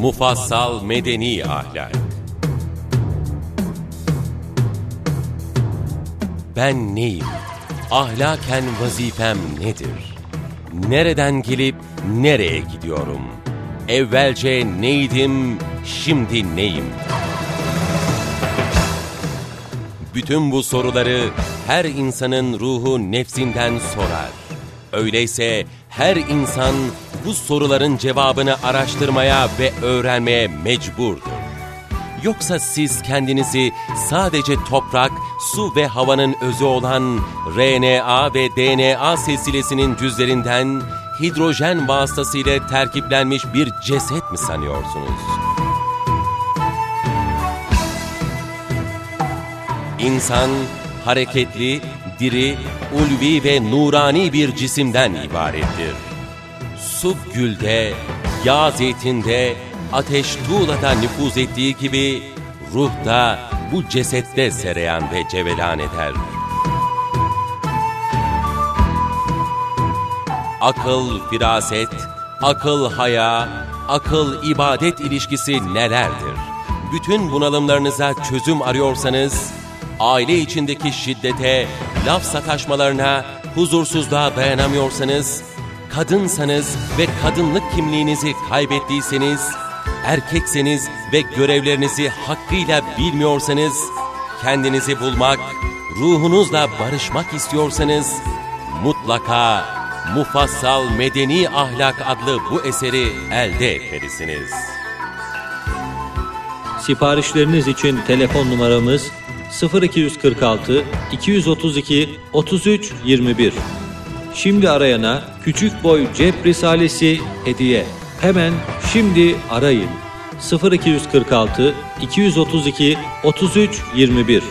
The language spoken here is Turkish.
Mufassal Medeni Ahlak Ben neyim? Ahlaken vazifem nedir? Nereden gelip nereye gidiyorum? Evvelce neydim, şimdi neyim? Bütün bu soruları her insanın ruhu nefsinden sorar. Öyleyse her insan bu soruların cevabını araştırmaya ve öğrenmeye mecburdur. Yoksa siz kendinizi sadece toprak, su ve havanın özü olan RNA ve DNA silsilesinin cüzlerinden hidrojen vasıtasıyla terkiplenmiş bir ceset mi sanıyorsunuz? İnsan hareketli, diri, ulvi ve nurani bir cisimden ibarettir. Su gülde, yağ zeytinde, ateş tuğlada nüfuz ettiği gibi ruh da bu cesette sereyan ve cevelan eder. Akıl, firaset, akıl, haya, akıl, ibadet ilişkisi nelerdir? Bütün bunalımlarınıza çözüm arıyorsanız, aile içindeki şiddete, laf sataşmalarına, huzursuzluğa dayanamıyorsanız, kadınsanız ve kadınlık kimliğinizi kaybettiyseniz, erkekseniz ve görevlerinizi hakkıyla bilmiyorsanız, kendinizi bulmak, ruhunuzla barışmak istiyorsanız, mutlaka Mufassal Medeni Ahlak adlı bu eseri elde etmelisiniz. Siparişleriniz için telefon numaramız 0246 232 33 21. Şimdi arayana küçük boy cep risalesi hediye. Hemen şimdi arayın. 0246 232 33 21